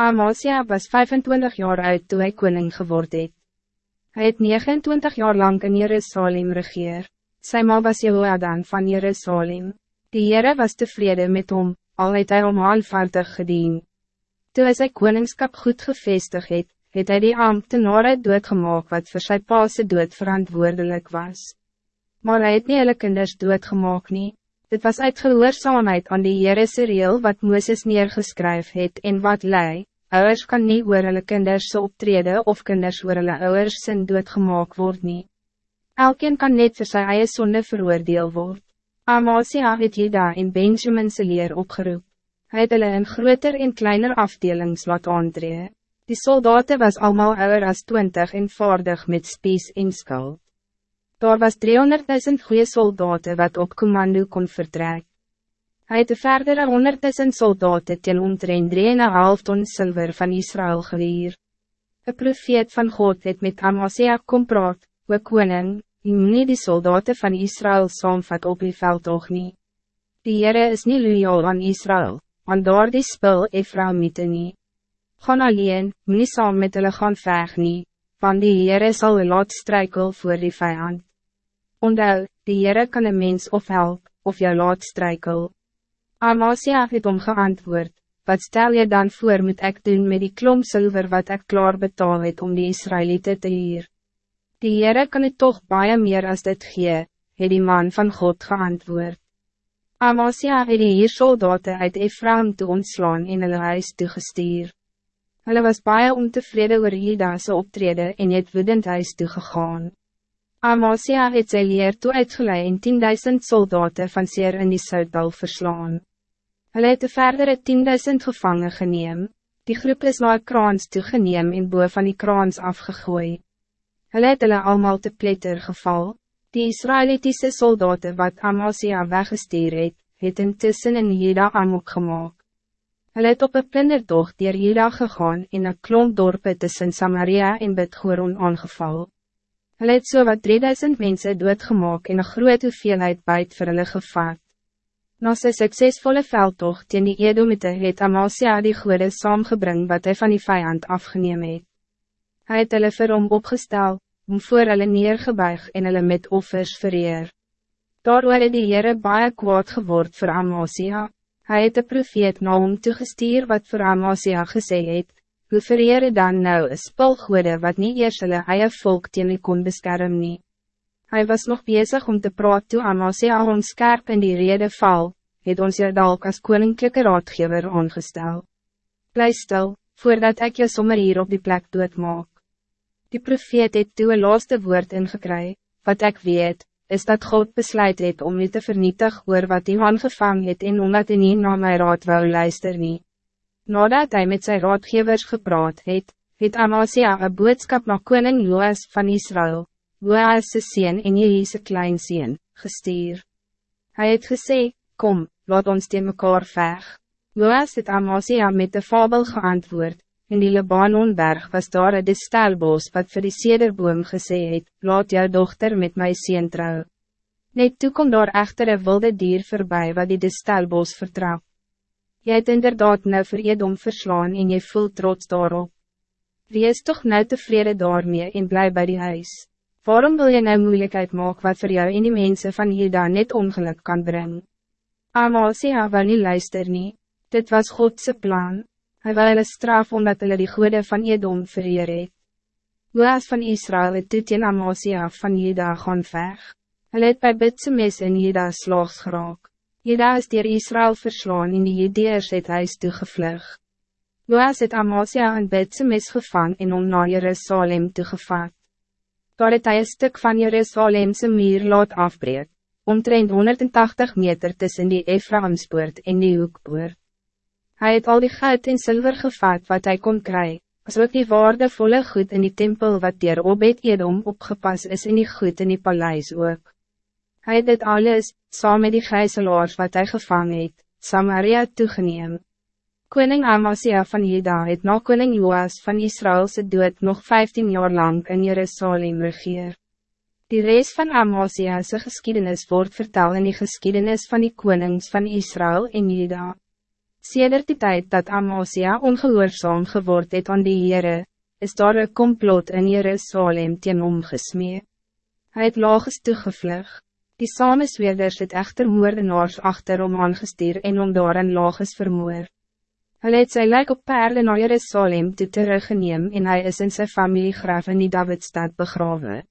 Amasia was 25 jaar oud toen hij koning geworden het. Hij het 29 jaar lang in Jerusalem regeer. Sy ma was Jehoadan van Jerusalem. Die Heere was tevreden met hom, al het hy om halfvaardig gedien. Toe hy sy koningskap goed gevestig het, het hy die ambtenare doodgemaak wat voor sy paase dood verantwoordelijk was. Maar hij het nie hulle kinders doodgemaak nie. Dit was uit gehoorzaamheid aan die Heerese reel wat Mooses neergeskryf het en wat lei, ouders kan nie oor hulle kinders so optrede of kinders oor hulle ouders sin doodgemaak word nie. Elkeen kan net voor sy eie sonde veroordeel word. Amasia het Jeda en Benjaminse leer opgeroep. Hy het hulle in groter en kleiner afdelings laat aantree. Die soldaten was allemaal ouder as 20 en vaardig met spies en skuld. Daar was 300.000 goede soldaten wat op commando kon vertrek. Hij het verdere 100.000 soldaten teen omtrent 3,5 ton zilver van Israël geweer. Een profeet van God het met Amasia kom praat, we koning, Je moet nie die soldaten van Israël saamvat op die veldtocht nie. Die Heere is niet loyaal aan Israël, want daar die spul Ephraimite nie. Gaan alleen, moet nie saam met hulle gaan veg nie, want die Heere sal laat strijkel voor die vijand. Ondou, die Heere kan een mens of help, of jou laat strijkel. Amasia het om geantwoord, wat stel je dan voor moet ik doen met die klomp zilver wat ik klaar betaal het om die Israëlieten te hier? Die Heere kan het toch baie meer als dit gee, het die man van God geantwoord. Amasia het die hier soldaten uit Ephraim toe ontslaan en hulle huis toegestuur. Hulle was baie ontevreden oor Hidase optrede en het woedend huis toegegaan. Amasia het sy leer toe uitgeleid en 10.000 soldaten van Seer in die Zuidal verslaan. Hulle het de verdere 10.000 gevangen geneem, die groep is na kraans toegeneem en boe van die kraans afgegooid. Hulle het hulle allemaal te pletter geval. Die Israëlitische soldaten wat Amasia weggestuur het, het intussen in Jeda amok gemaakt. Hulle het op een plindertocht dier Jeda gegaan in een klomp dorpe tussen Samaria en Bidgoron aangeval. Hulle het so wat 3000 mensen doodgemaak en een groot hoeveelheid buit vir hulle gevaat. Na sy succesvolle veldtocht teen die Edomite het Amasia die goede saamgebring wat hij van die vijand afgeneem het. Hij het hulle vir hom opgestel, om voor hulle neergebuig en hulle met offers vereer. Daardoor het die Heere baie kwaad geword voor Amasia. Hij het de profeet na hom toegestuur wat voor Amasia gesê het, hoe vereer dan nou een spulgoede wat niet eers hulle eie volk teen kon beskerm nie. Hy was nog bezig om te praat toe Amasia ons skerp in die rede val, het ons jou dalk as koninklijke raadgever aangestel. Bly stil, voordat ik je sommer hier op die plek doodmaak. Die profeet het toe een laaste woord ingekry, wat ik weet, is dat God besluit het om u te vernietig oor wat hij aangevang het en omdat hij nie na my raad wou luister nie. Nadat hij met zijn raadgevers gepraat het, het Amasia een boodskap na koning Joas van Israël, Se sien en Jehise klein sien, gestuur. Hij het gesê, kom, laat ons teen mekaar veg. Joas het Amasia met de fabel geantwoord, In die Libanonberg was daar een distelbos wat vir die sederboom gesê het, laat jou dochter met my sien trou. Net toe kom daar echter een wilde dier voorbij wat die distelbos vertrap. Jy het inderdaad nou vir Edom verslaan en jy voelt trots daarop. Wees toch nou tevreden daarmee en bly bij die huis. Waarom wil je nou moeilijkheid maken wat voor jou en die mensen van hier daar net ongeluk kan brengen? Amasia wil nie luister nie, dit was Godse plan. Hij wil hulle straf omdat hulle die goede van Edom vereer het. Boas van Israël het toe teen Amasia van Jeda gaan veg. Hulle het by Bitsemes in Jeda slaags geraak. Jeda is dier Israël verslaan en die Jedeers het huis toegevlug. Boas het Amasia in Bitsemes gevang en om na Jerusalem toegevat. Daar het hy een stuk van Jerusalemse muur laat afbreek, omtrent 180 meter tussen die Ephraimspoort en die Hoekpoort. Hij het al die goud en zilver gevat wat hij kon krijgen, als ook die waardevolle goed in die tempel wat dier Obed Edom opgepast is in die goed in die paleis ook. Hij het dit alles, saam met die gijzelaars wat hij gevangen het, Samaria toegeneem. Koning Amasia van Juda het na koning Joas van Israëlse dood nog 15 jaar lang in Jerusalem regeer. Die reis van Amasia's geschiedenis wordt verteld in die geschiedenis van die konings van Israël en Juda. Sedert die tijd dat Amosia ongehoorzaam geword het aan die Heere, is daar een complot in Jerusalem teen hom gesmee. Hy het laages toegevlug. Die samensweerders het echter moordenaars achter om aangestuur en om daar in laages vermoor. Hy het sy lijk op paarden naar Jerusalem toe teruggeneem en hij is in zijn familiegraf in die Davidstad begraven.